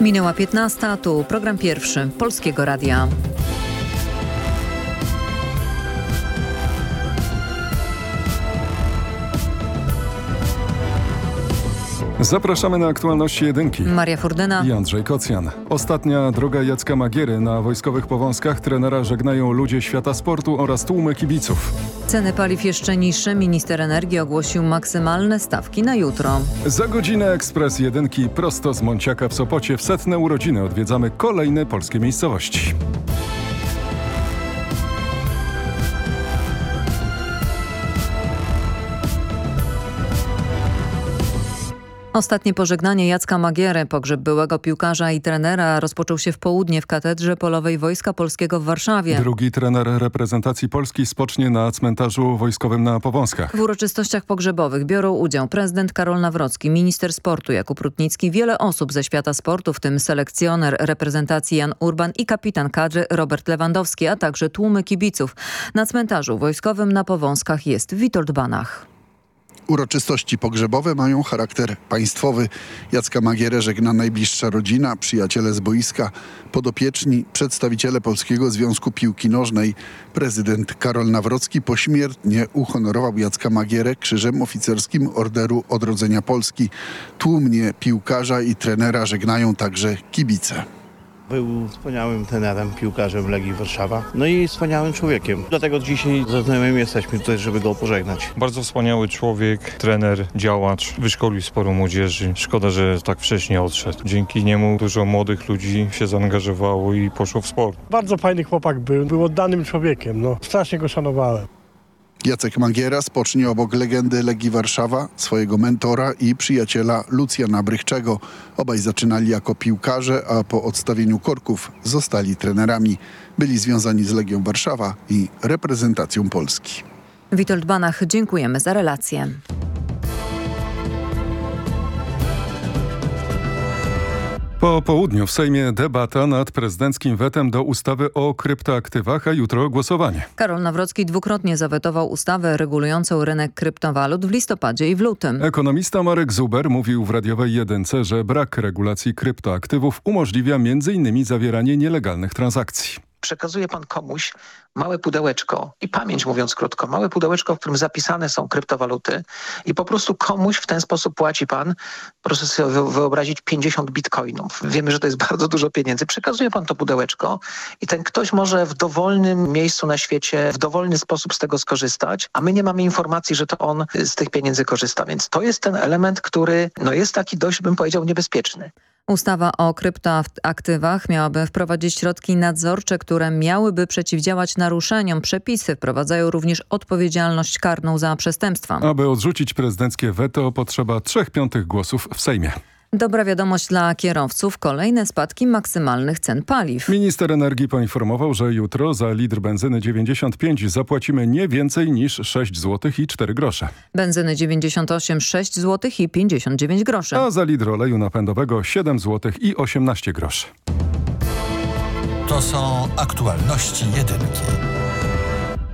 Minęła 15, tu program pierwszy Polskiego Radia. Zapraszamy na aktualności jedynki. Maria Furdyna i Andrzej Kocjan. Ostatnia droga Jacka Magiery na wojskowych powązkach trenera żegnają ludzie świata sportu oraz tłumy kibiców. Ceny paliw jeszcze niższe. Minister energii ogłosił maksymalne stawki na jutro. Za godzinę ekspres jedynki prosto z Monciaka w Sopocie w setne urodziny odwiedzamy kolejne polskie miejscowości. Ostatnie pożegnanie Jacka Magiery, pogrzeb byłego piłkarza i trenera rozpoczął się w południe w Katedrze Polowej Wojska Polskiego w Warszawie. Drugi trener reprezentacji Polski spocznie na cmentarzu wojskowym na Powązkach. W uroczystościach pogrzebowych biorą udział prezydent Karol Nawrocki, minister sportu Jakub Rutnicki, wiele osób ze świata sportu, w tym selekcjoner reprezentacji Jan Urban i kapitan kadry Robert Lewandowski, a także tłumy kibiców. Na cmentarzu wojskowym na Powązkach jest Witold Banach. Uroczystości pogrzebowe mają charakter państwowy. Jacka Magierę żegna najbliższa rodzina, przyjaciele z boiska, podopieczni, przedstawiciele Polskiego Związku Piłki Nożnej. Prezydent Karol Nawrocki pośmiertnie uhonorował Jacka Magierę krzyżem oficerskim Orderu Odrodzenia Polski. Tłumnie piłkarza i trenera żegnają także kibice. Był wspaniałym trenerem, piłkarzem Legii Warszawa, no i wspaniałym człowiekiem. Dlatego dzisiaj ze znajomymi jesteśmy tutaj, żeby go pożegnać. Bardzo wspaniały człowiek, trener, działacz, wyszkolił sporo młodzieży. Szkoda, że tak wcześnie odszedł. Dzięki niemu dużo młodych ludzi się zaangażowało i poszło w sport. Bardzo fajny chłopak był, był oddanym człowiekiem, no strasznie go szanowałem. Jacek Magiera spocznie obok legendy Legii Warszawa, swojego mentora i przyjaciela Lucjana Brychczego. Obaj zaczynali jako piłkarze, a po odstawieniu korków zostali trenerami. Byli związani z Legią Warszawa i reprezentacją Polski. Witold Banach, dziękujemy za relację. Po południu w Sejmie debata nad prezydenckim wetem do ustawy o kryptoaktywach, a jutro głosowanie. Karol Nawrocki dwukrotnie zawetował ustawę regulującą rynek kryptowalut w listopadzie i w lutym. Ekonomista Marek Zuber mówił w radiowej jedynce, że brak regulacji kryptoaktywów umożliwia m.in. zawieranie nielegalnych transakcji przekazuje pan komuś małe pudełeczko i pamięć mówiąc krótko, małe pudełeczko, w którym zapisane są kryptowaluty i po prostu komuś w ten sposób płaci pan, proszę sobie wyobrazić 50 bitcoinów. Wiemy, że to jest bardzo dużo pieniędzy. Przekazuje pan to pudełeczko i ten ktoś może w dowolnym miejscu na świecie w dowolny sposób z tego skorzystać, a my nie mamy informacji, że to on z tych pieniędzy korzysta. Więc to jest ten element, który no jest taki dość, bym powiedział, niebezpieczny. Ustawa o kryptoaktywach miałaby wprowadzić środki nadzorcze, które miałyby przeciwdziałać naruszeniom. Przepisy wprowadzają również odpowiedzialność karną za przestępstwa. Aby odrzucić prezydenckie weto potrzeba trzech piątych głosów w Sejmie. Dobra wiadomość dla kierowców. Kolejne spadki maksymalnych cen paliw. Minister energii poinformował, że jutro za litr benzyny 95 zapłacimy nie więcej niż 6 zł i 4 grosze. Benzyny 98 6 zł i 59 groszy. A za litr oleju napędowego 7 zł i 18 groszy. To są aktualności jedynki.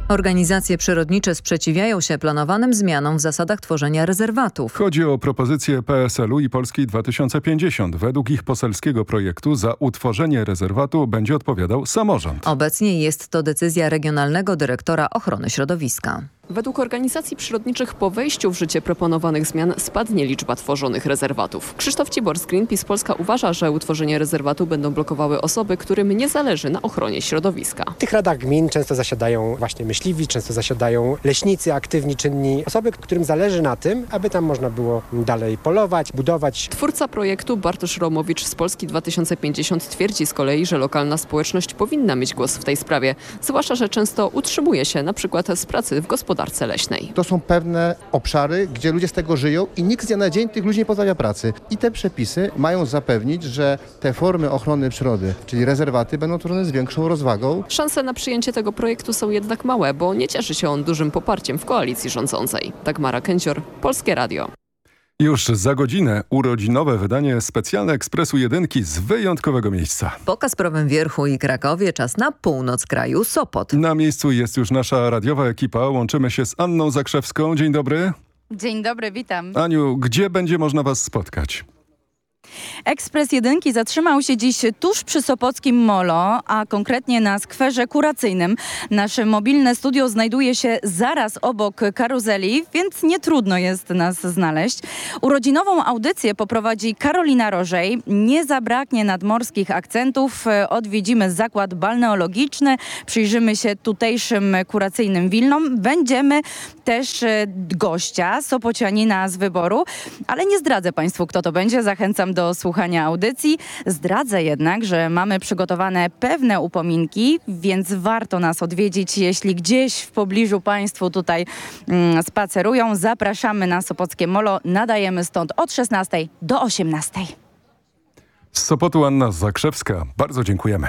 Organizacje przyrodnicze sprzeciwiają się planowanym zmianom w zasadach tworzenia rezerwatów. Chodzi o propozycję PSL-u i Polski 2050. Według ich poselskiego projektu za utworzenie rezerwatu będzie odpowiadał samorząd. Obecnie jest to decyzja Regionalnego Dyrektora Ochrony Środowiska. Według organizacji przyrodniczych po wejściu w życie proponowanych zmian spadnie liczba tworzonych rezerwatów. Krzysztof Cibor z Greenpeace Polska uważa, że utworzenie rezerwatu będą blokowały osoby, którym nie zależy na ochronie środowiska. W tych radach gmin często zasiadają właśnie myśliwi, często zasiadają leśnicy, aktywni, czynni, osoby, którym zależy na tym, aby tam można było dalej polować, budować. Twórca projektu Bartosz Romowicz z Polski 2050 twierdzi z kolei, że lokalna społeczność powinna mieć głos w tej sprawie, zwłaszcza, że często utrzymuje się na przykład z pracy w gospodarce gospodarce leśnej. To są pewne obszary, gdzie ludzie z tego żyją i nikt z dnia na dzień tych ludzi nie pozbawia pracy. I te przepisy mają zapewnić, że te formy ochrony przyrody, czyli rezerwaty, będą tworzone z większą rozwagą. Szanse na przyjęcie tego projektu są jednak małe, bo nie cieszy się on dużym poparciem w koalicji rządzącej. Dagmara Kęcior, Polskie Radio. Już za godzinę urodzinowe wydanie specjalne Ekspresu Jedynki z wyjątkowego miejsca. Po Kasprowym Wierchu i Krakowie czas na północ kraju Sopot. Na miejscu jest już nasza radiowa ekipa. Łączymy się z Anną Zakrzewską. Dzień dobry. Dzień dobry, witam. Aniu, gdzie będzie można was spotkać? Ekspres Jedynki zatrzymał się dziś tuż przy Sopockim Molo, a konkretnie na skwerze kuracyjnym. Nasze mobilne studio znajduje się zaraz obok karuzeli, więc nie trudno jest nas znaleźć. Urodzinową audycję poprowadzi Karolina Rożej. Nie zabraknie nadmorskich akcentów. Odwiedzimy zakład balneologiczny, przyjrzymy się tutejszym kuracyjnym wilnom. Będziemy też e, gościa, Sopocianina z wyboru, ale nie zdradzę Państwu, kto to będzie. Zachęcam do słuchania audycji. Zdradzę jednak, że mamy przygotowane pewne upominki, więc warto nas odwiedzić, jeśli gdzieś w pobliżu Państwo tutaj mm, spacerują. Zapraszamy na Sopockie Molo. Nadajemy stąd od 16 do 18. Z Sopotu Anna Zakrzewska. Bardzo dziękujemy.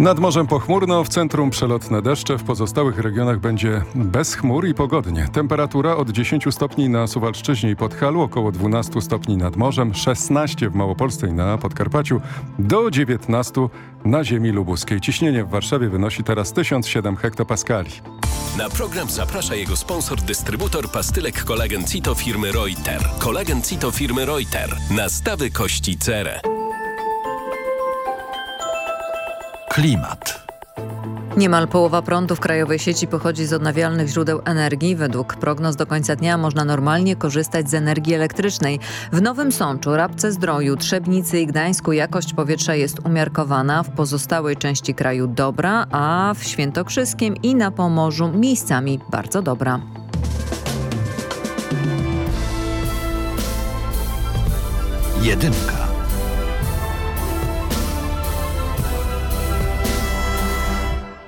Nad morzem pochmurno, w centrum przelotne deszcze, w pozostałych regionach będzie bez chmur i pogodnie. Temperatura od 10 stopni na Suwalszczyźnie i Podhalu, około 12 stopni nad morzem, 16 w Małopolsce i na Podkarpaciu, do 19 na ziemi lubuskiej. Ciśnienie w Warszawie wynosi teraz 1007 hektopaskali. Na program zaprasza jego sponsor, dystrybutor pastylek kolagen Cito firmy Reuter. Kolagen Cito firmy Reuter. Nastawy kości cerę. Klimat. Niemal połowa prądu w krajowej sieci pochodzi z odnawialnych źródeł energii. Według prognoz do końca dnia można normalnie korzystać z energii elektrycznej. W Nowym Sączu, Rabce Zdroju, Trzebnicy i Gdańsku jakość powietrza jest umiarkowana, w pozostałej części kraju dobra, a w Świętokrzyskiem i na Pomorzu miejscami bardzo dobra. Jedynka.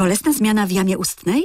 Bolesna zmiana w jamie ustnej?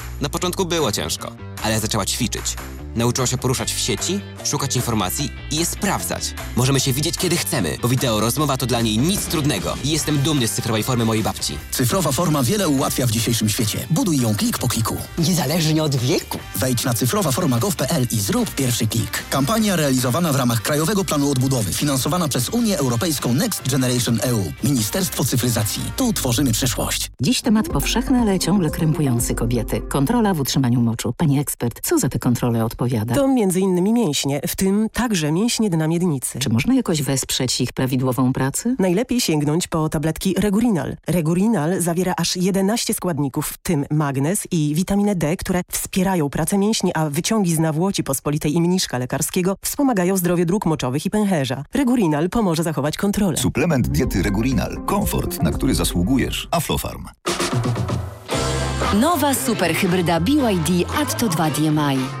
Na początku było ciężko, ale zaczęła ćwiczyć. Nauczyła się poruszać w sieci, szukać informacji i je sprawdzać. Możemy się widzieć kiedy chcemy, bo wideo rozmowa to dla niej nic trudnego. I jestem dumny z cyfrowej formy mojej babci. Cyfrowa forma wiele ułatwia w dzisiejszym świecie. Buduj ją klik po kliku. Niezależnie od wieku. Wejdź na cyfrowaforma.gov.pl i zrób pierwszy klik. Kampania realizowana w ramach Krajowego Planu Odbudowy, finansowana przez Unię Europejską Next Generation EU. Ministerstwo Cyfryzacji. Tu tworzymy przyszłość. Dziś temat powszechny, ale ciągle krępujący kobiety. Kontrola w utrzymaniu moczu. Pani ekspert, co za te kontrole odpowiada? To między innymi mięśnie, w tym także mięśnie dna miednicy. Czy można jakoś wesprzeć ich prawidłową pracę? Najlepiej sięgnąć po tabletki Regurinal. Regurinal zawiera aż 11 składników, w tym magnez i witaminę D, które wspierają pracę mięśni, a wyciągi z nawłoci pospolitej i mniszka lekarskiego wspomagają zdrowie dróg moczowych i pęcherza. Regurinal pomoże zachować kontrolę. Suplement diety Regurinal. Komfort, na który zasługujesz. Aflofarm. Nowa superhybryda BYD Atto 2 DMI.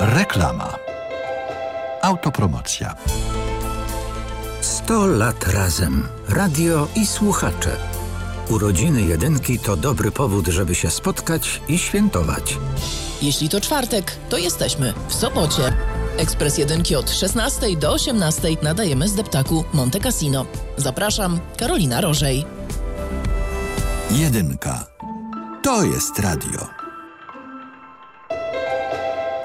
Reklama. Autopromocja. 100 lat razem. Radio i słuchacze. Urodziny jedynki to dobry powód, żeby się spotkać i świętować. Jeśli to czwartek, to jesteśmy w Sopocie. Ekspres Jedynki od 16 do 18 nadajemy z deptaku Monte Cassino. Zapraszam, Karolina Rożej. Jedynka. To jest radio.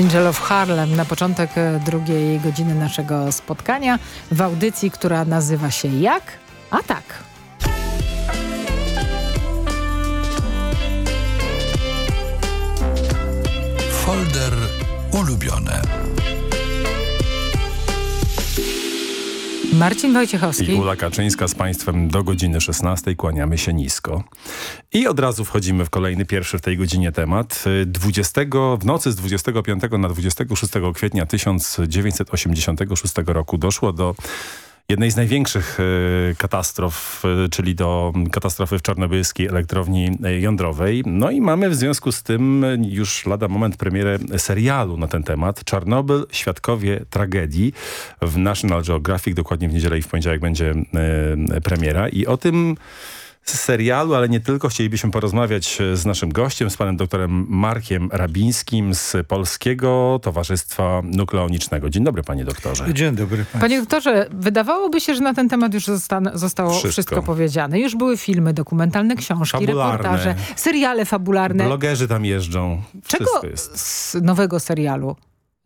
Angel of Harlem na początek e, drugiej godziny naszego spotkania w audycji, która nazywa się jak? A tak. Folder ulubione. Marcin Wojciechowski. I Ula Kaczyńska z Państwem do godziny 16. Kłaniamy się nisko. I od razu wchodzimy w kolejny, pierwszy w tej godzinie temat. 20, w nocy z 25 na 26 kwietnia 1986 roku doszło do jednej z największych e, katastrof, e, czyli do katastrofy w czarnobylskiej elektrowni e, jądrowej. No i mamy w związku z tym już lada moment premierę serialu na ten temat. Czarnobyl, Świadkowie Tragedii w National Geographic. Dokładnie w niedzielę i w poniedziałek będzie premiera. I o tym z serialu, ale nie tylko. Chcielibyśmy porozmawiać z naszym gościem, z panem doktorem Markiem Rabińskim z Polskiego Towarzystwa Nukleonicznego. Dzień dobry, panie doktorze. Dzień dobry. Państwu. Panie doktorze, wydawałoby się, że na ten temat już zostało wszystko. wszystko. powiedziane. Już były filmy dokumentalne, książki, fabularne. reportaże, seriale fabularne. Blogerzy tam jeżdżą. Wszystko Czego jest. z nowego serialu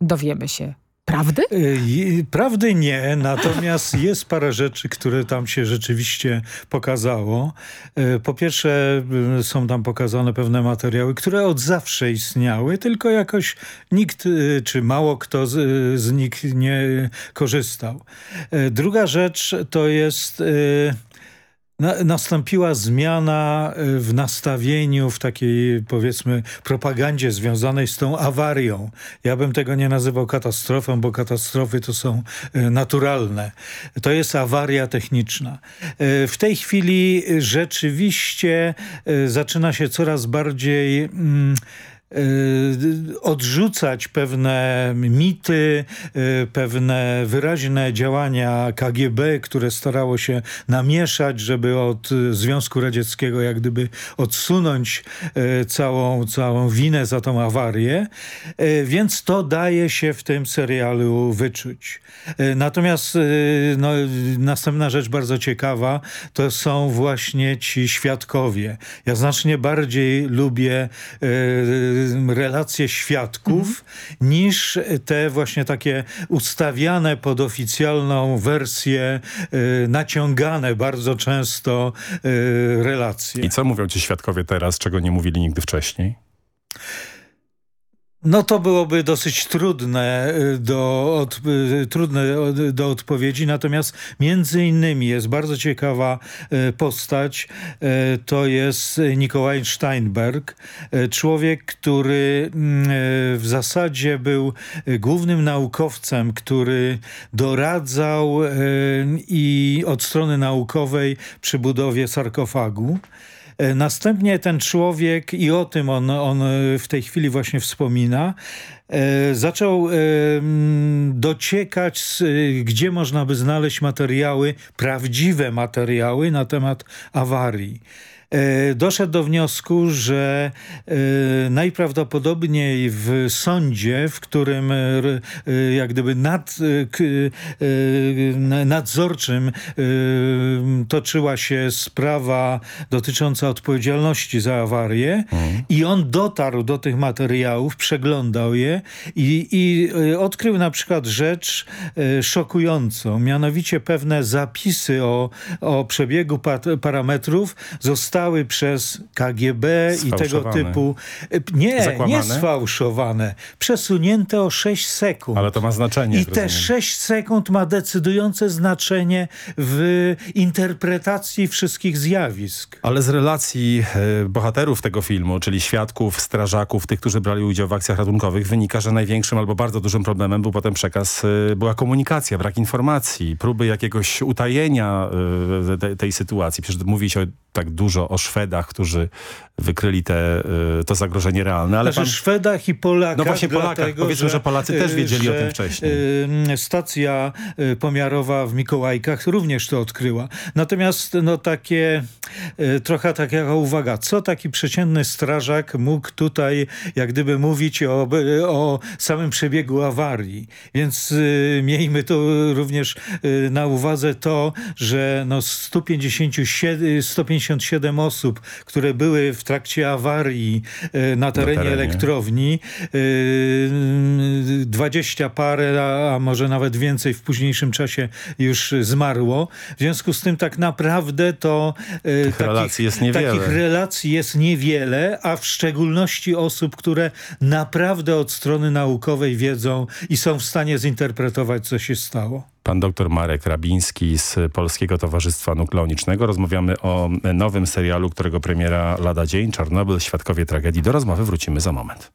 dowiemy się? Prawdy? Y, prawdy nie, natomiast jest parę rzeczy, które tam się rzeczywiście pokazało. Y, po pierwsze y, są tam pokazane pewne materiały, które od zawsze istniały, tylko jakoś nikt czy mało kto z, z nich nie korzystał. Druga rzecz to jest na, nastąpiła zmiana e, w nastawieniu, w takiej powiedzmy propagandzie związanej z tą awarią. Ja bym tego nie nazywał katastrofą, bo katastrofy to są e, naturalne. To jest awaria techniczna. E, w tej chwili rzeczywiście zaczyna się coraz bardziej... Mm, Y, odrzucać pewne mity, y, pewne wyraźne działania KGB, które starało się namieszać, żeby od Związku Radzieckiego jak gdyby odsunąć y, całą, całą winę za tą awarię. Więc to daje się w tym serialu wyczuć. Natomiast no, następna rzecz bardzo ciekawa to są właśnie ci świadkowie. Ja znacznie bardziej lubię relacje świadków mhm. niż te właśnie takie ustawiane pod oficjalną wersję, naciągane bardzo często relacje. I co mówią ci świadkowie teraz, czego nie mówili nigdy wcześniej? No to byłoby dosyć trudne y, do, od, y, trudne do odpowiedzi, natomiast między innymi jest bardzo ciekawa postać, to jest Nikołaj Steinberg, człowiek, który mm, w zasadzie był głównym naukowcem, który doradzał i od strony naukowej przy budowie sarkofagu. E, następnie ten człowiek, i o tym on, on e, w tej chwili właśnie wspomina, e, zaczął dociekać, gdzie można by znaleźć materiały, prawdziwe materiały na temat awarii. E, doszedł do wniosku, że e, najprawdopodobniej w sądzie, w którym e, jak gdyby nad, nadzorczym toczyła się sprawa dotycząca odpowiedzialności za awarię mhm. i on dotarł do tych materiałów, przeglądał je i, i odkrył na przykład rzecz szokującą, mianowicie pewne zapisy o, o przebiegu parametrów zostały zostały przez KGB i tego typu... E, nie, Zakłamane? nie sfałszowane. Przesunięte o 6 sekund. Ale to ma znaczenie. I te 6 sekund ma decydujące znaczenie w interpretacji wszystkich zjawisk. Ale z relacji e, bohaterów tego filmu, czyli świadków, strażaków, tych, którzy brali udział w akcjach ratunkowych, wynika, że największym albo bardzo dużym problemem był potem przekaz, e, była komunikacja, brak informacji, próby jakiegoś utajenia tej sytuacji. Przecież mówi się tak dużo o Szwedach, którzy wykryli te, y, to zagrożenie realne. Ale znaczy pan... Szwedach i Polakach. No właśnie Polakach. Dlatego, Powiedzmy, że, że Polacy też y, wiedzieli że, o tym wcześniej. Y, stacja pomiarowa w Mikołajkach również to odkryła. Natomiast no takie trochę taka uwaga, co taki przeciętny strażak mógł tutaj jak gdyby mówić o, o samym przebiegu awarii. Więc miejmy to również na uwadze to, że no 157, 157 osób, które były w trakcie awarii e, na terenie, terenie. elektrowni. 20 e, parę, a może nawet więcej w późniejszym czasie już zmarło. W związku z tym tak naprawdę to... Tych takich, relacji jest niewiele. Takich relacji jest niewiele, a w szczególności osób, które naprawdę od strony naukowej wiedzą i są w stanie zinterpretować, co się stało. Pan dr Marek Rabiński z Polskiego Towarzystwa Nukleonicznego. Rozmawiamy o nowym serialu, którego premiera lada dzień, Czarnobyl, Świadkowie Tragedii. Do rozmowy wrócimy za moment.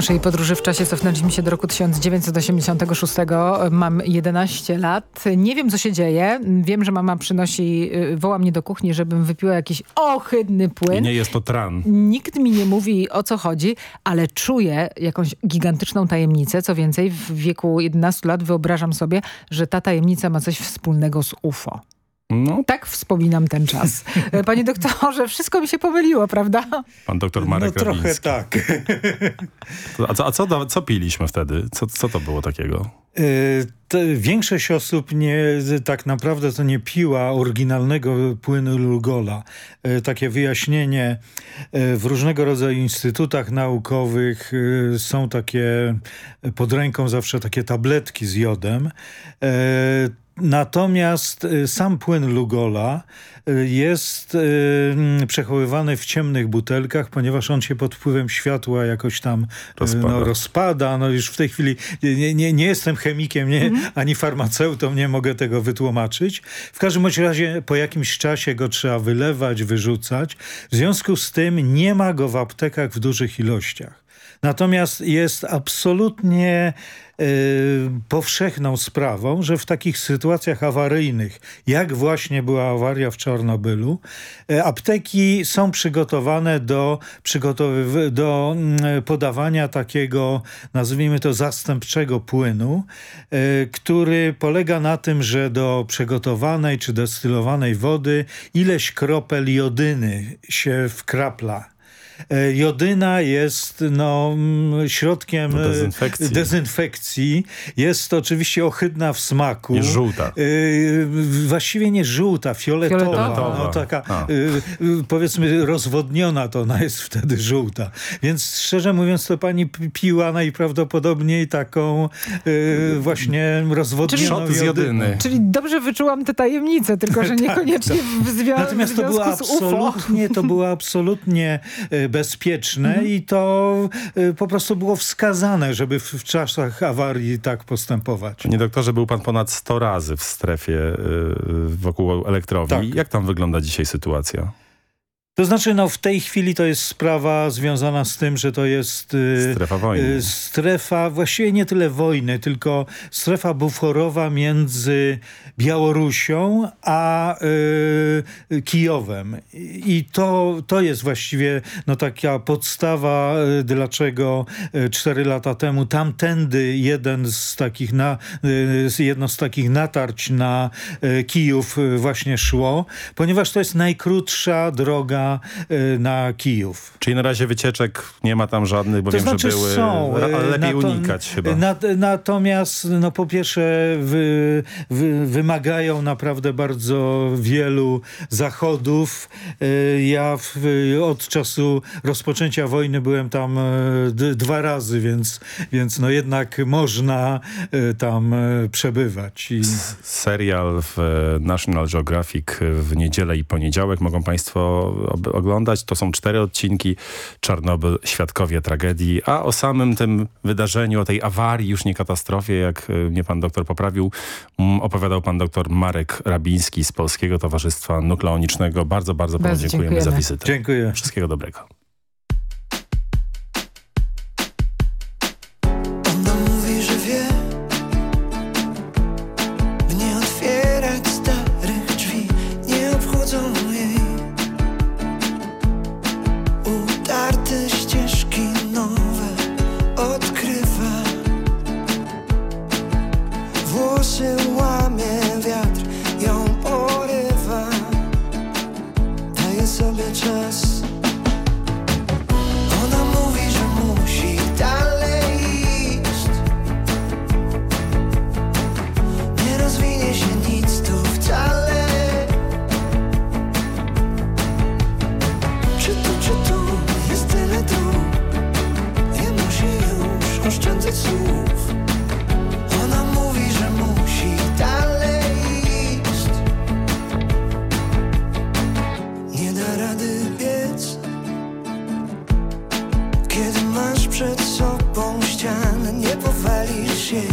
Naszej podróży w czasie cofnęliśmy się do roku 1986. Mam 11 lat. Nie wiem, co się dzieje. Wiem, że mama przynosi, y, woła mnie do kuchni, żebym wypiła jakiś ohydny płyn. I nie jest to tran. Nikt mi nie mówi, o co chodzi, ale czuję jakąś gigantyczną tajemnicę. Co więcej, w wieku 11 lat wyobrażam sobie, że ta tajemnica ma coś wspólnego z UFO. No. Tak wspominam ten czas. Panie doktorze, wszystko mi się pomyliło, prawda? Pan doktor Marek No trochę tak. A, co, a co, co piliśmy wtedy? Co, co to było takiego? Y, większość osób nie, tak naprawdę to nie piła oryginalnego płynu Lugola. Y, takie wyjaśnienie w różnego rodzaju instytutach naukowych są takie pod ręką zawsze takie tabletki z jodem natomiast sam płyn Lugola jest przechowywany w ciemnych butelkach, ponieważ on się pod wpływem światła jakoś tam rozpada. No, rozpada. No już w tej chwili nie, nie, nie jestem chemikiem nie, mhm. ani farmaceutą, nie mogę tego wytłumaczyć. W każdym razie po jakimś czasie go trzeba wylewać, wyrzucać. W związku z tym nie ma go w aptekach w dużych ilościach. Natomiast jest absolutnie y, powszechną sprawą, że w takich sytuacjach awaryjnych, jak właśnie była awaria w Czarnobylu, y, apteki są przygotowane do, do y, podawania takiego, nazwijmy to zastępczego płynu, który polega na tym, że do przygotowanej czy destylowanej wody ileś kropel jodyny się wkrapla. E, jodyna jest no, środkiem e, dezynfekcji. dezynfekcji. Jest oczywiście ohydna w smaku. Nie żółta. E, właściwie nie żółta, fioletowa. fioletowa. No, taka, powiedzmy rozwodniona to ona jest wtedy żółta. Więc szczerze mówiąc to pani piła najprawdopodobniej taką właśnie rozwodnioną czyli, z jodyny. Czyli dobrze wyczułam te tajemnice, tylko że tak, niekoniecznie tak, w, Natomiast w związku to było absolutnie, to było absolutnie bezpieczne mhm. i to y, po prostu było wskazane, żeby w, w czasach awarii tak postępować. Panie doktorze, był pan ponad 100 razy w strefie y, wokół elektrowni. Tak. Jak tam wygląda dzisiaj sytuacja? To znaczy, no w tej chwili to jest sprawa związana z tym, że to jest y, strefa wojny. Y, strefa, właściwie nie tyle wojny, tylko strefa buforowa między Białorusią a y, Kijowem. I to, to jest właściwie no, taka podstawa, dlaczego cztery lata temu tamtędy jeden z takich na, jedno z takich natarć na Kijów właśnie szło, ponieważ to jest najkrótsza droga Y, na, Kijów. Czyli na razie wycieczek nie ma tam żadnych, bo to wiem, znaczy że były, są, ale y, lepiej unikać chyba. Nat, natomiast no po pierwsze wy, wy, wymagają naprawdę bardzo wielu zachodów. Y, ja w, od czasu rozpoczęcia wojny byłem tam dwa razy, więc, więc no jednak można tam przebywać. I... Serial w National Geographic w niedzielę i poniedziałek mogą państwo oglądać. To są cztery odcinki. Czarnobyl, świadkowie tragedii. A o samym tym wydarzeniu, o tej awarii, już nie katastrofie, jak e, mnie pan doktor poprawił, opowiadał pan doktor Marek Rabiński z Polskiego Towarzystwa Nukleonicznego. Bardzo, bardzo panu dziękujemy, dziękujemy za wizytę. Dziękuję. Wszystkiego dobrego. nie powalisz jej.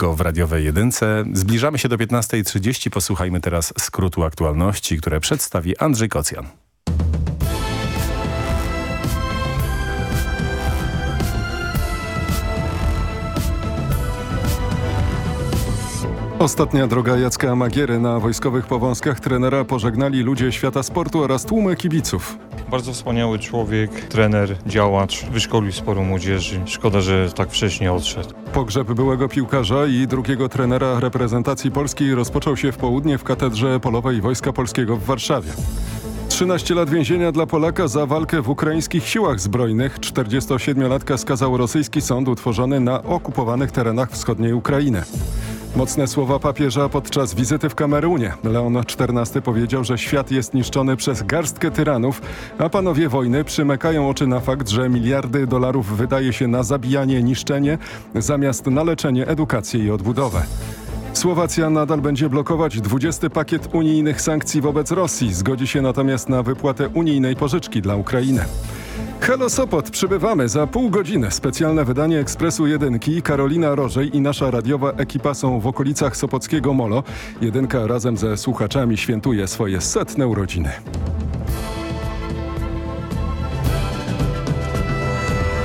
W radiowej jedynce. Zbliżamy się do 15.30. Posłuchajmy teraz skrótu aktualności, które przedstawi Andrzej Kocjan. Ostatnia droga Jacka Magiery na wojskowych powązkach trenera pożegnali ludzie świata sportu oraz tłumy kibiców. Bardzo wspaniały człowiek, trener, działacz, wyszkolił sporo młodzieży. Szkoda, że tak wcześnie odszedł. Pogrzeb byłego piłkarza i drugiego trenera reprezentacji Polski rozpoczął się w południe w katedrze polowej Wojska Polskiego w Warszawie. 13 lat więzienia dla Polaka za walkę w ukraińskich siłach zbrojnych. 47-latka skazał rosyjski sąd utworzony na okupowanych terenach wschodniej Ukrainy. Mocne słowa papieża podczas wizyty w Kamerunie. Leon XIV powiedział, że świat jest niszczony przez garstkę tyranów, a panowie wojny przymykają oczy na fakt, że miliardy dolarów wydaje się na zabijanie, niszczenie, zamiast na leczenie, edukację i odbudowę. Słowacja nadal będzie blokować 20 pakiet unijnych sankcji wobec Rosji. Zgodzi się natomiast na wypłatę unijnej pożyczki dla Ukrainy. Halo Sopot, przybywamy za pół godziny. Specjalne wydanie Ekspresu Jedynki. Karolina Rożej i nasza radiowa ekipa są w okolicach Sopockiego Molo. Jedynka razem ze słuchaczami świętuje swoje setne urodziny.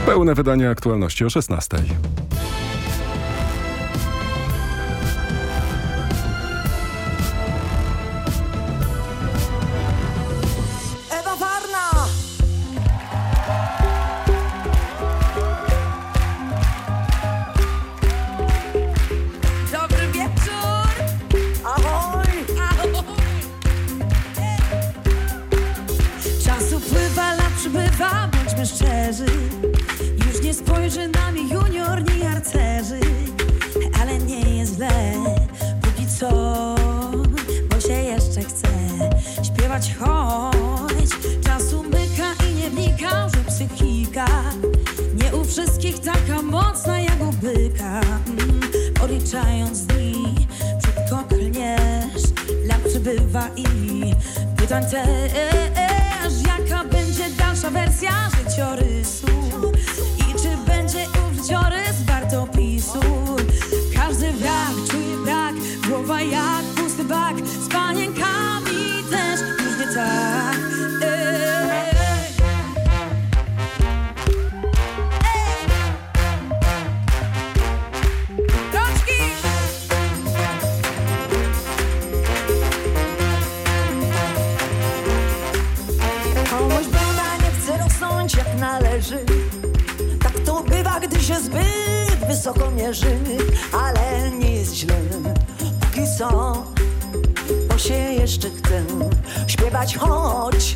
Pełne wydanie aktualności o 16. pytań też Jaka będzie dalsza wersja wysoko mierzy Ale nie jest źle, póki co Bo się jeszcze chcę śpiewać choć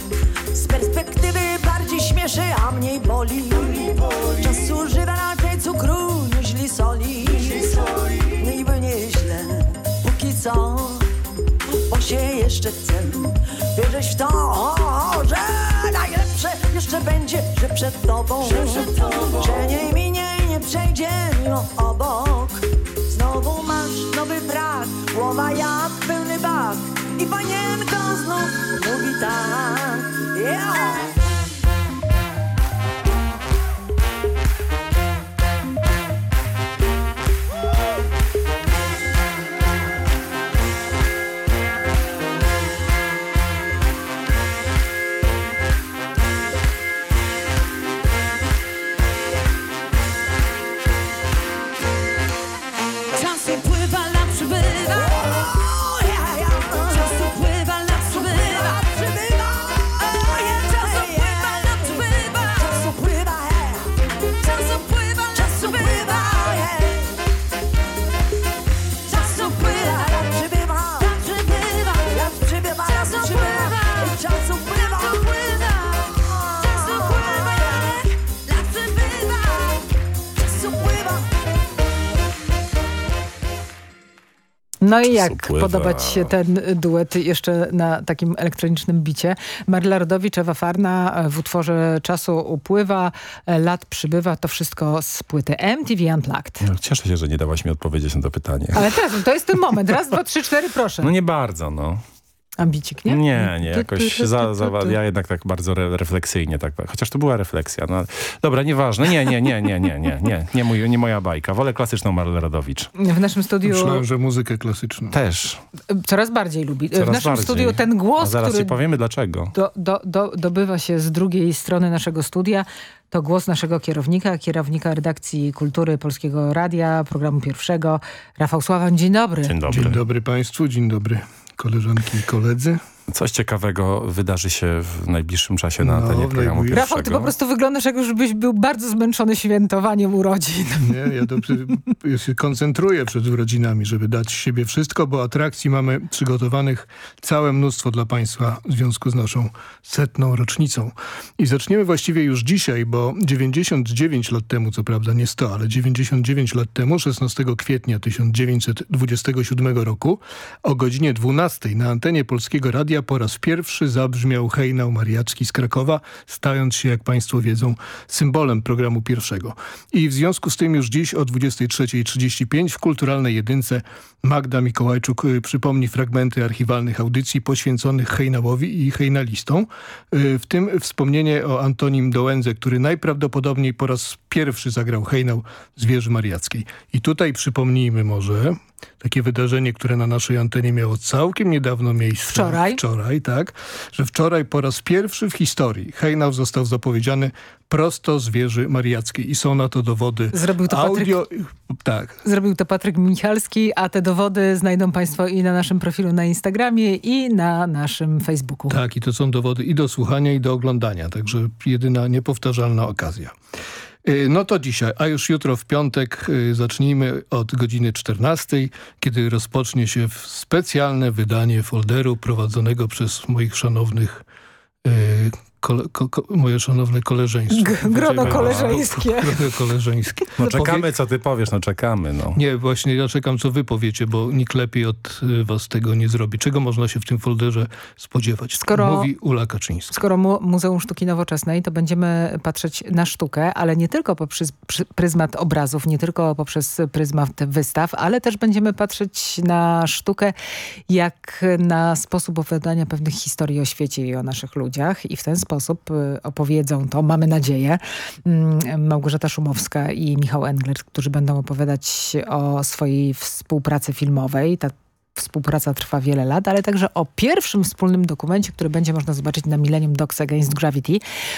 Z perspektywy bardziej śmieszy, a mniej boli. Czas używa raczej cukru niż soli. Niby nieźle, póki co bo się jeszcze chcę Wierzyć w to, że najlepsze jeszcze będzie, że przed tobą. Że nie minie i nie przejdzie mimo obok Znowu masz nowy brak, głowa jak pełny bak I panienko znów mówi tak yeah. No i jak upływa. podoba ci się ten duet jeszcze na takim elektronicznym bicie? Maryla Rodowicz, Ewa Farna w utworze Czasu upływa, lat przybywa, to wszystko z płyty MTV Unplugged. No, cieszę się, że nie dałaś mi odpowiedzieć na to pytanie. Ale teraz, to jest ten moment. Raz, dwa, trzy, cztery, proszę. No nie bardzo, no. Ambicik, nie? Nie, nie, jakoś za, za, ja jednak tak bardzo re, refleksyjnie, tak, chociaż to była refleksja. No, dobra, nieważne, nie, nie, nie, nie, nie, nie, nie, nie, mój, nie moja bajka. Wolę klasyczną Marlę Rodowicz. W naszym studiu Myślałem, że muzykę klasyczną. Też. coraz bardziej lubi. Coraz w naszym bardziej. studiu ten głos, A zaraz który powiemy dlaczego. do, do, do, dobywa się z drugiej strony naszego studia, to głos naszego kierownika, kierownika redakcji kultury Polskiego Radia, programu pierwszego, Rafał Sławan. Dzień dobry. Dzień dobry. Dzień dobry Państwu, dzień dobry koleżanki i koledzy. Coś ciekawego wydarzy się w najbliższym czasie na No, antenie w programu najbliższym- Rafał, ty po prostu wyglądasz jak już byś był bardzo zmęczony świętowaniem urodzin. Nie, ja dobrze ja się koncentruję przed urodzinami, żeby dać z siebie wszystko, bo atrakcji mamy przygotowanych całe mnóstwo dla Państwa w związku z naszą setną rocznicą. I zaczniemy właściwie już dzisiaj, bo 99 lat temu, co prawda nie 100, ale 99 lat temu, 16 kwietnia 1927 roku, o godzinie 12 na antenie Polskiego Radia po raz pierwszy zabrzmiał hejnał mariacki z Krakowa, stając się, jak Państwo wiedzą, symbolem programu pierwszego. I w związku z tym już dziś o 23.35 w Kulturalnej Jedynce Magda Mikołajczuk y, przypomni fragmenty archiwalnych audycji poświęconych hejnałowi i hejnalistom, y, w tym wspomnienie o Antonim Dołędze, który najprawdopodobniej po raz pierwszy zagrał hejnał Zwierzy Mariackiej. I tutaj przypomnijmy może takie wydarzenie, które na naszej antenie miało całkiem niedawno miejsce. Wczoraj. Wczoraj, tak. Że wczoraj po raz pierwszy w historii hejnał został zapowiedziany prosto z wieży mariackiej i są na to dowody Zrobił to Patryk- audio. Tak. Zrobił to Patryk Michalski, a te dowody znajdą Państwo i na naszym profilu na Instagramie i na naszym Facebooku. Tak, i to są dowody i do słuchania, i do oglądania, także jedyna niepowtarzalna okazja. Y, No to dzisiaj, a już jutro w piątek y, zacznijmy od godziny 14, kiedy rozpocznie się specjalne wydanie folderu prowadzonego przez moich szanownych y, Kole, ko, ko, moje szanowne koleżeństwo. Grono koleżeńskie. Grono koleżeńskie. No czekamy, co ty powiesz, no czekamy, no. Nie, właśnie ja czekam, co wy powiecie, bo nikt lepiej od y, was tego nie zrobi. Czego można się w tym folderze spodziewać? Skoro- Mówi Ula Kaczyńska. Skoro mu Muzeum Sztuki Nowoczesnej, to będziemy patrzeć na sztukę, ale nie tylko poprzez pryzmat obrazów, nie tylko poprzez pryzmat wystaw, ale też będziemy patrzeć na sztukę jak na sposób opowiadania pewnych historii o świecie i o naszych ludziach i w ten sposób y, opowiedzą to, mamy nadzieję, mm, Małgorzata Szumowska i Michał Engler, którzy będą opowiadać o swojej współpracy filmowej. Ta Współpraca trwa wiele lat, ale także o pierwszym wspólnym dokumencie, który będzie można zobaczyć na Millennium Dogs Against Gravity.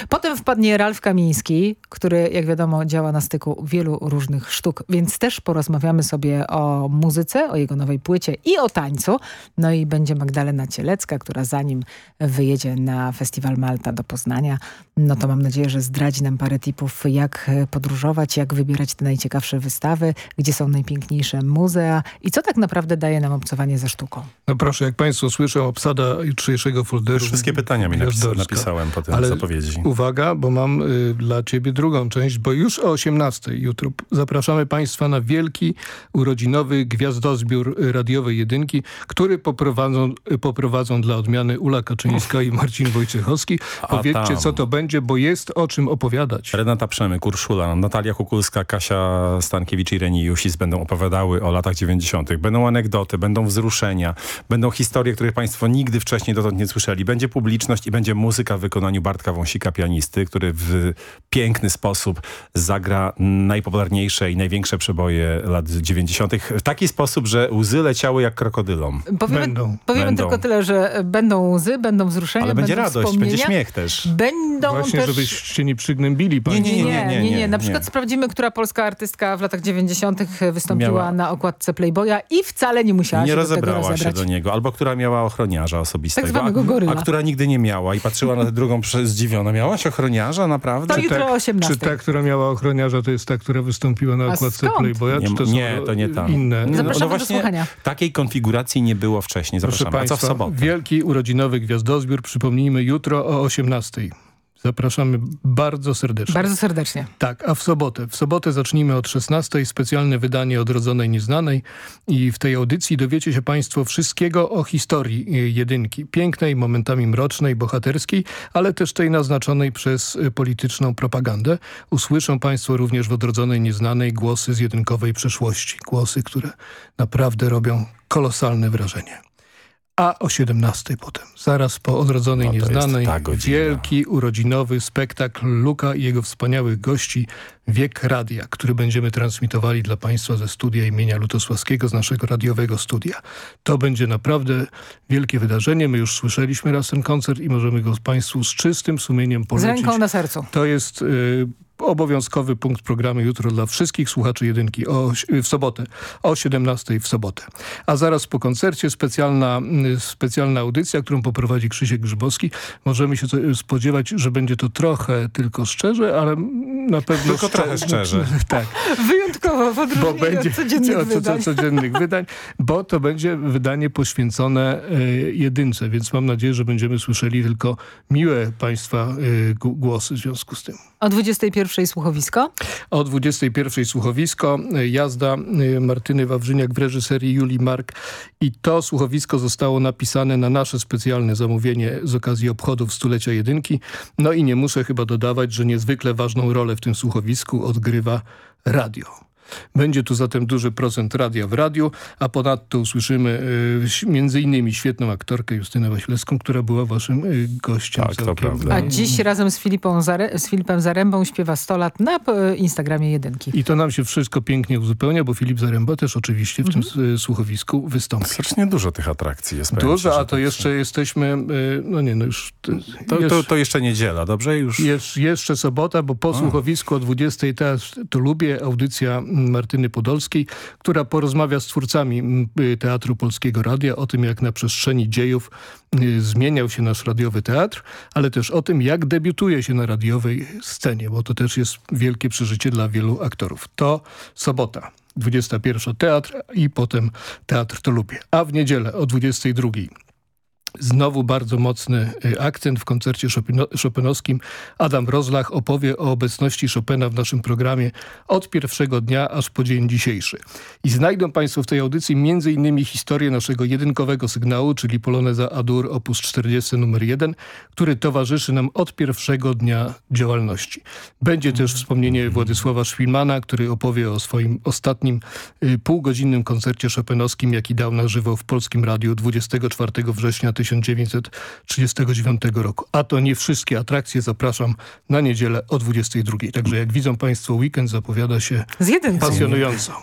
Potem wpadnie Ralf Kamiński, który jak wiadomo działa na styku wielu różnych sztuk, więc też porozmawiamy sobie o muzyce, o jego nowej płycie i o tańcu. No i będzie Magdalena Cielecka, która zanim wyjedzie na Festiwal Malta do Poznania, no to mam nadzieję, że zdradzi nam parę tipów, jak podróżować, jak wybierać te najciekawsze wystawy, gdzie są najpiękniejsze muzea i co tak naprawdę daje nam obcowanie ze sztuką. No proszę, jak państwo słyszą, obsada jutrzejszego folderu. Wszystkie pytania mi napis napisałem po tym Ale zapowiedzi. Uwaga, bo mam y, dla ciebie drugą część, bo już o 18 jutro zapraszamy państwa na wielki urodzinowy gwiazdozbiór radiowej jedynki, który poprowadzą, poprowadzą dla odmiany Ula Kaczyńska i Marcin Wojciechowski. A Powiedzcie, tam. co to będzie, bo jest o czym opowiadać. Renata Przemyk, Urszula, Natalia Kukulska, Kasia Stankiewicz i Reni Jusis będą opowiadały o latach 90. Będą anegdoty, będą wzruszenia, będą historie, których państwo nigdy wcześniej dotąd nie słyszeli. Będzie publiczność i będzie muzyka w wykonaniu Bartka Wąsika, pianisty, który w piękny sposób zagra najpopularniejsze i największe przeboje lat 90. w taki sposób, że łzy leciały jak krokodylom. Powiemy, powiemy Będą. tylko tyle, że będą łzy, będą wzruszenia, Ale będzie będą radość, będzie śmiech też. Będą Właśnie, też... żebyście nie przygnębili państwo. Nie nie nie, Na przykład sprawdzimy, która polska artystka w latach 90. wystąpiła Miała- na okładce Playboya i wcale nie musiała nie się do tego rozebrała się do niego. Albo która miała ochroniarza osobistego. Tak zwanego a, goryla. a która nigdy nie miała i patrzyła na tę drugą zdziwiona. Miałaś ochroniarza, naprawdę? To jutro o 18. Czy ta, która miała ochroniarza, to jest ta, która wystąpiła na okładce? Playboya? Nie, czy to są nie, to nie ta. inne? No, Zapraszamy do właśnie słuchania. Takiej konfiguracji nie było wcześniej. Proszę Zapraszamy. A co w Państwa, sobotę? wielki urodzinowy gwiazdozbiór, przypomnijmy, jutro o 18. Zapraszamy bardzo serdecznie. Bardzo serdecznie. Tak, a w sobotę. W sobotę zacznijmy od 16. Specjalne wydanie Odrodzonej Nieznanej i w tej audycji dowiecie się Państwo wszystkiego o historii y, jedynki. Pięknej, momentami mrocznej, bohaterskiej, ale też tej naznaczonej przez y, polityczną propagandę. Usłyszą Państwo również w Odrodzonej Nieznanej głosy z jedynkowej przeszłości. Głosy, które naprawdę robią kolosalne wrażenie a o 17 potem, zaraz po Odrodzonej no Nieznanej, wielki urodzinowy spektakl Luka i jego wspaniałych gości Wiek Radia, który będziemy transmitowali dla Państwa ze studia imienia Lutosławskiego, z naszego radiowego studia. To będzie naprawdę wielkie wydarzenie. My już słyszeliśmy raz ten koncert i możemy go Państwu z czystym sumieniem polecić. Z ręką na sercu. To jest... Y obowiązkowy punkt programu jutro dla wszystkich słuchaczy jedynki o, w sobotę, o 17 w sobotę. A zaraz po koncercie specjalna, specjalna audycja, którą poprowadzi Krzysiek Grzybowski. Możemy się spodziewać, że będzie to trochę tylko szczerze, ale na pewno... Tylko trochę szczerze. tak. Wyjątkowo w odróżnieniu bo będzie, od codziennych, od, wydań. codziennych wydań. Bo to będzie wydanie poświęcone e, jedynce, więc mam nadzieję, że będziemy słyszeli tylko miłe Państwa e, głosy w związku z tym. O 21 słuchowisko? O 21 słuchowisko, jazda y, Martyny Wawrzyniak w reżyserii Julii Mark i to słuchowisko zostało napisane na nasze specjalne zamówienie z okazji obchodów stulecia jedynki. No i nie muszę chyba dodawać, że niezwykle ważną rolę w tym słuchowisku odgrywa radio. Będzie tu zatem duży procent radia w radiu, a ponadto usłyszymy y, między innymi świetną aktorkę Justynę Waślewską, która była waszym y, gościem. Tak, to prawda. A dziś razem z, Filipą Zare z Filipem Zarębą śpiewa 100 lat na y, Instagramie Jedynki. I to nam się wszystko pięknie uzupełnia, bo Filip Zaręba też oczywiście w mhm. tym y, słuchowisku wystąpi. Strasznie dużo tych atrakcji jest. Dużo, a to jeszcze jesteśmy, y, no nie no już... To, to, to, jeszcze niedziela, dobrze? Już... Jesz, jeszcze sobota, bo po słuchowisku o 20 też to lubię audycja Martyny Podolskiej, która porozmawia z twórcami y, Teatru Polskiego Radia o tym, jak na przestrzeni dziejów y, zmieniał się nasz radiowy teatr, ale też o tym, jak debiutuje się na radiowej scenie, bo to też jest wielkie przeżycie dla wielu aktorów. To sobota. 21 teatr i potem Teatr to lubię. A w niedzielę o 22 Znowu bardzo mocny y, akcent w koncercie Chopinowskim. Adam Rozlach opowie o obecności Chopina w naszym programie od pierwszego dnia aż po dzień dzisiejszy. I znajdą Państwo w tej audycji innymi historię naszego jedynkowego sygnału, czyli Poloneza Adur op. 40 numer 1, który towarzyszy nam od pierwszego dnia działalności. Będzie też wspomnienie Władysława Szwilmana, który opowie o swoim ostatnim y, półgodzinnym koncercie Chopinowskim, jaki dał na żywo w Polskim Radiu 24 września 1939 roku. A to nie wszystkie atrakcje. Zapraszam na niedzielę o 22. Także jak widzą Państwo, weekend zapowiada się pasjonująco.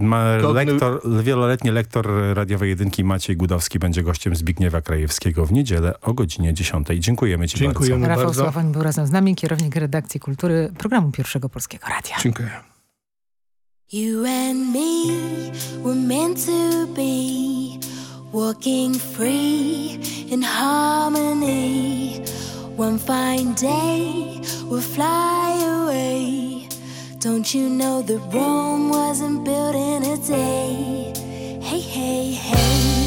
Ma lektor, wieloletni lektor radiowej jedynki Maciej Gudowski będzie gościem Zbigniewa Krajewskiego w niedzielę o godzinie 10. Dziękujemy Ci Dziękujemy bardzo. Rafał Sławoń był razem z nami, kierownik redakcji kultury programu Pierwszego Polskiego Radia. Dziękuję. You and me were meant to be walking free in harmony. One fine day we'll fly away. Don't you know that Rome wasn't built in a day? Hey, hey, hey.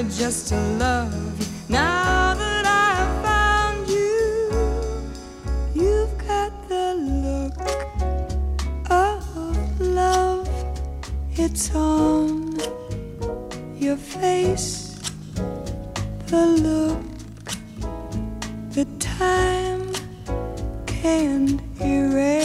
Just to love you. Now that I've found you, you've got the look of love. It's on your face, the look, the time can't erase.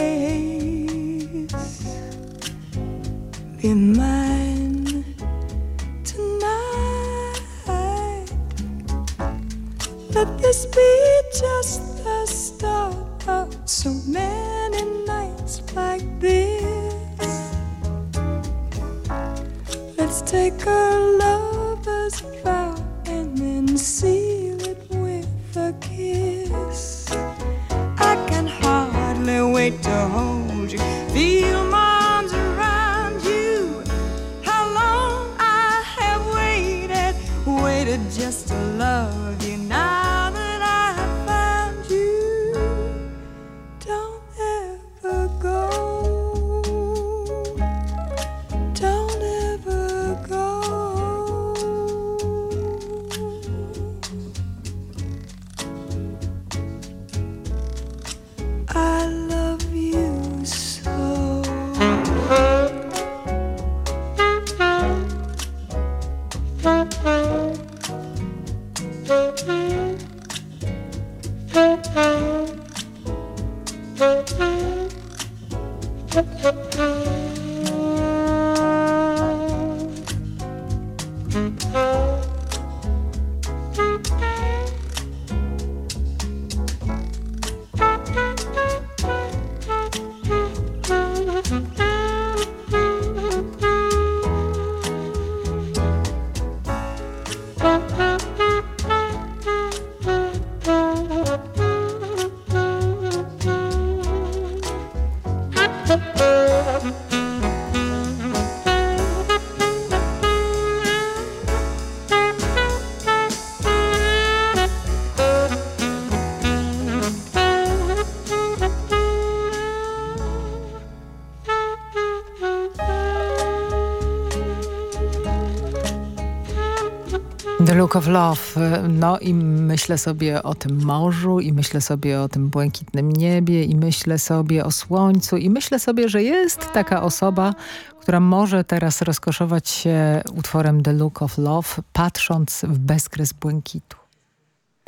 Love. No i myślę sobie o tym morzu i myślę sobie o tym błękitnym niebie i myślę sobie o słońcu i myślę sobie, że jest taka osoba, która może teraz rozkoszować się utworem The Look of Love, patrząc w bezkres błękitu.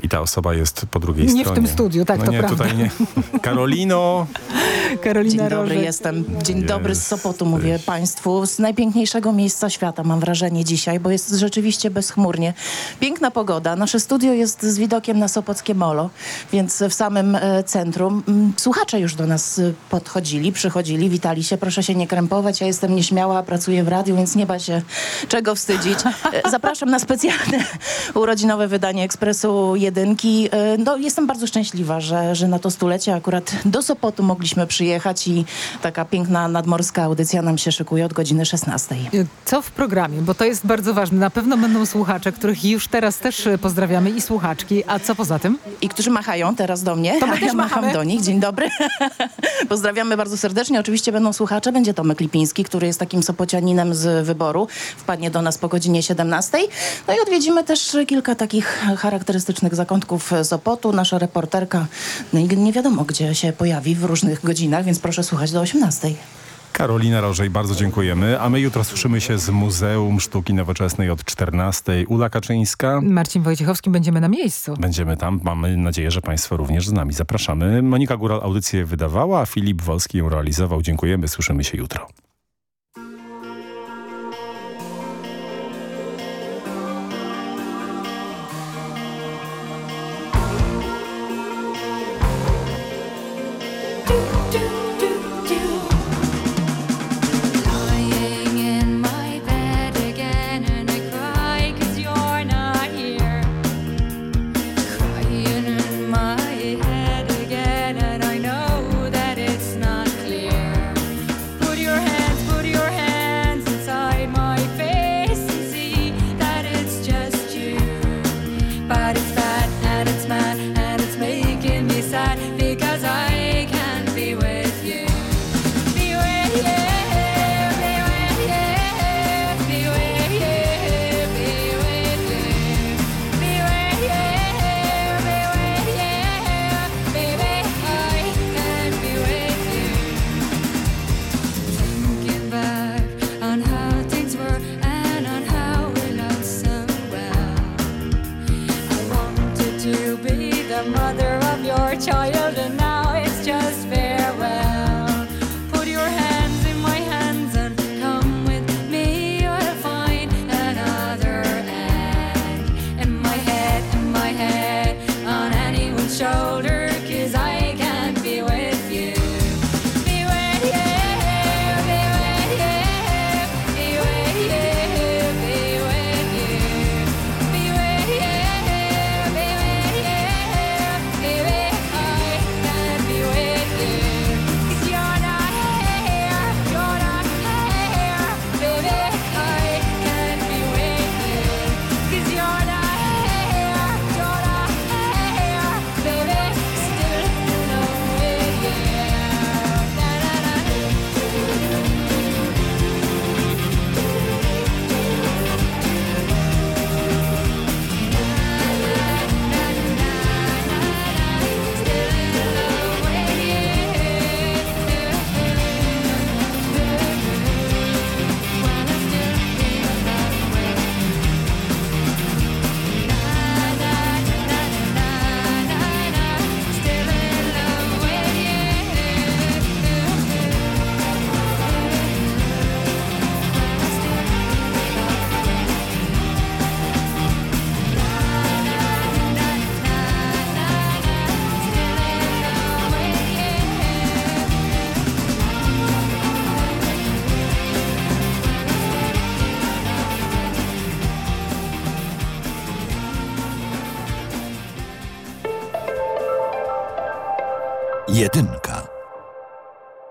I ta osoba jest po drugiej Nie stronie. w tym studiu, tak, no to nie, prawda. tutaj nie. Karolino. Karolina Dzień dobry, Rożek. jestem. Dzień dobry z Sopotu, mówię Państwu. Z najpiękniejszego miejsca świata mam wrażenie dzisiaj, bo jest rzeczywiście bezchmurnie. Piękna pogoda. Nasze studio jest z widokiem na Sopockie Molo, więc w samym e, centrum. Słuchacze już do nas e, podchodzili, przychodzili, witali się. Proszę się nie krępować, ja jestem nieśmiała, pracuję w radiu, więc nie ma się czego wstydzić. E, Zapraszam na specjalne urodzinowe wydanie Ekspresu Jedynki. E, No, jestem bardzo szczęśliwa, że, że na to stulecie akurat do Sopotu mogliśmy przyjechać i taka piękna nadmorska audycja nam się szykuje od godziny 16. Co w programie? Bo to jest bardzo ważne. Na pewno będą słuchacze, których już teraz też e, pozdrawiamy i słuchaczki. A co poza tym? I którzy machają teraz do mnie, To my ja macham do nich. Dzień dobry. Pozdrawiamy bardzo serdecznie. Oczywiście będą słuchacze. Będzie Tomek Lipiński, który jest takim sopocianinem z wyboru. Wpadnie do nas po godzinie 17. No i odwiedzimy też kilka takich charakterystycznych zakątków Sopotu. Nasza reporterka no nie wiadomo, gdzie się pojawi w różnych godzinach, więc proszę słuchać do 18. Karolina Rożej, bardzo dziękujemy. A my jutro słyszymy się z Muzeum Sztuki Nowoczesnej od 14. Ula Kaczyńska. Marcin Wojciechowski, będziemy na miejscu. Będziemy tam. Mamy nadzieję, że Państwo również z nami zapraszamy. Monika Góral audycję wydawała, a Filip Wolski ją realizował. Dziękujemy. Słyszymy się jutro.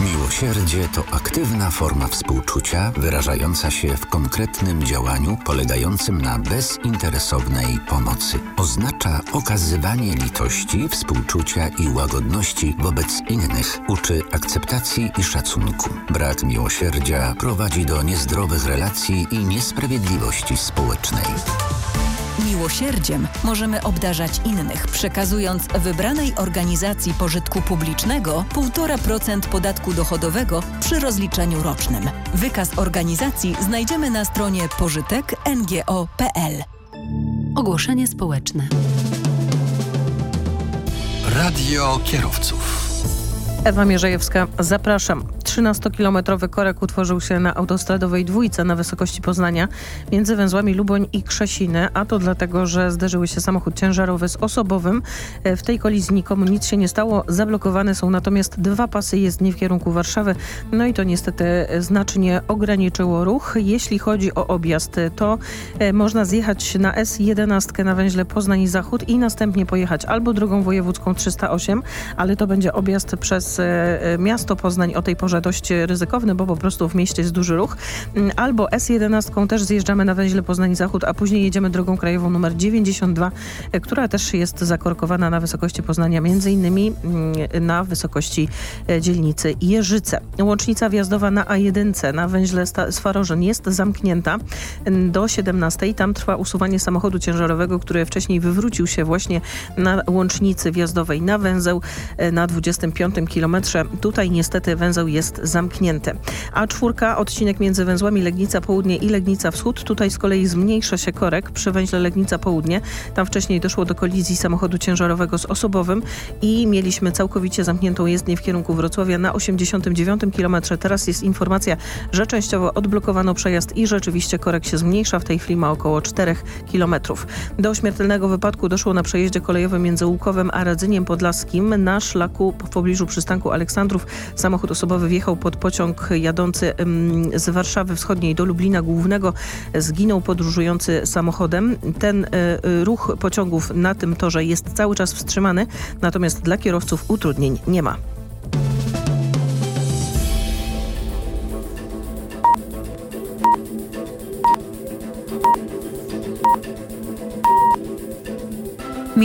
Miłosierdzie to aktywna forma współczucia wyrażająca się w konkretnym działaniu polegającym na bezinteresownej pomocy. Oznacza okazywanie litości, współczucia i łagodności wobec innych. Uczy akceptacji i szacunku. Brak miłosierdzia prowadzi do niezdrowych relacji i niesprawiedliwości społecznej. Miłosierdziem możemy obdarzać innych, przekazując wybranej organizacji pożytku publicznego 1,5% podatku dochodowego przy rozliczeniu rocznym. Wykaz organizacji znajdziemy na stronie pożytek.ngo.pl. Ogłoszenie społeczne. Radio kierowców. Ewa Mierzejewska, zapraszam. 13-kilometrowy korek utworzył się na autostradowej dwójce na wysokości Poznania między węzłami Luboń i Krzesiny, a to dlatego, że zderzyły się samochód ciężarowy z osobowym. W tej kolizji nikomu nic się nie stało. Zablokowane są natomiast dwa pasy jezdni w kierunku Warszawy. No i to niestety znacznie ograniczyło ruch. Jeśli chodzi o objazd, to e, można zjechać na S11 na węźle Poznań Zachód i następnie pojechać albo drogą wojewódzką 308, ale to będzie objazd przez e, miasto Poznań o tej porze dość ryzykowny, bo po prostu w mieście jest duży ruch. Mm, albo S11 też zjeżdżamy na węźle Poznań Zachód, a później jedziemy drogą krajową numer 92, e, która też jest zakorkowana na wysokości Poznania, między innymi mm, na wysokości e, dzielnicy Jeżyce. Łącznica wjazdowa na A1 na węźle Swarożyn jest zamknięta mm, do 17. Tam trwa usuwanie samochodu ciężarowego, który wcześniej wywrócił się właśnie na łącznicy wjazdowej na węzeł na 25 kilometrze. Tutaj niestety węzeł jest zamknięte. A czwórka, odcinek między węzłami Legnica Południe i Legnica Wschód. Tutaj z kolei zmniejsza się korek przy węźle Legnica Południe. Tam wcześniej doszło do kolizji samochodu ciężarowego z osobowym i mieliśmy całkowicie zamkniętą jezdnię w kierunku Wrocławia na 89 km. Teraz jest informacja, że częściowo odblokowano przejazd i rzeczywiście korek się zmniejsza. W tej chwili ma około 4 km. Do śmiertelnego wypadku doszło na przejeździe kolejowym między Łukowem a Radzyniem Podlaskim. Na szlaku w pobliżu przystanku Aleksandrów samochód osobowy wjechał pod pociąg jadący z Warszawy Wschodniej do Lublina Głównego. Zginął podróżujący samochodem. Ten e, ruch pociągów na tym torze jest cały czas wstrzymany, natomiast dla kierowców utrudnień nie ma.